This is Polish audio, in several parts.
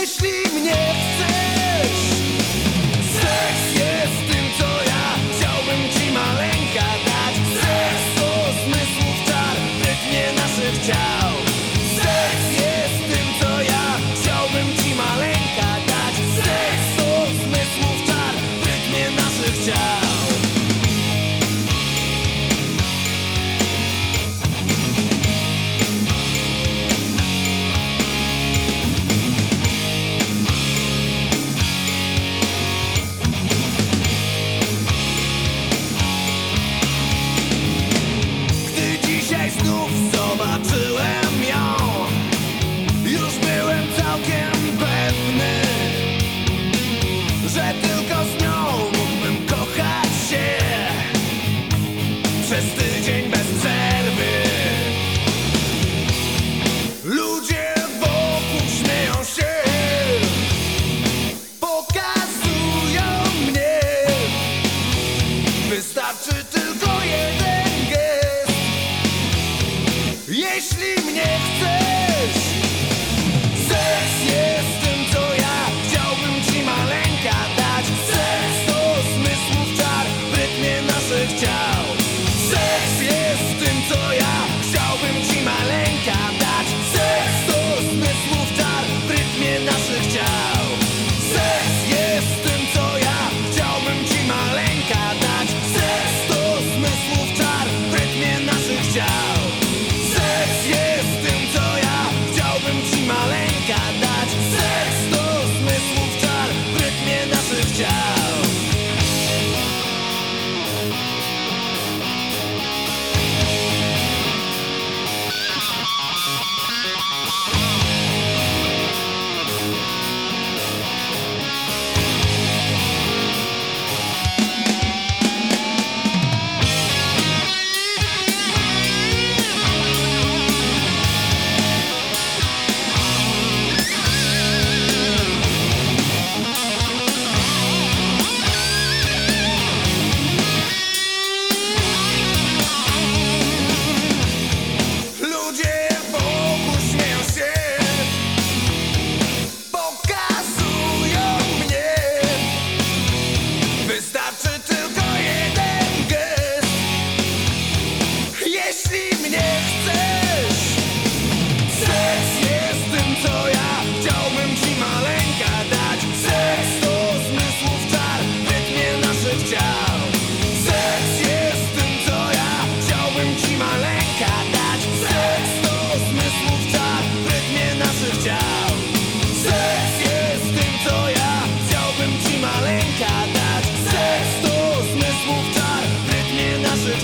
jeśli mnie chcesz Seks jest tym, co ja chciałbym ci maleńka dać. Seks to zmysłów czar, naszych ciał. Seks jest tym, co ja chciałbym ci dać. Zmysłów naszych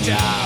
down.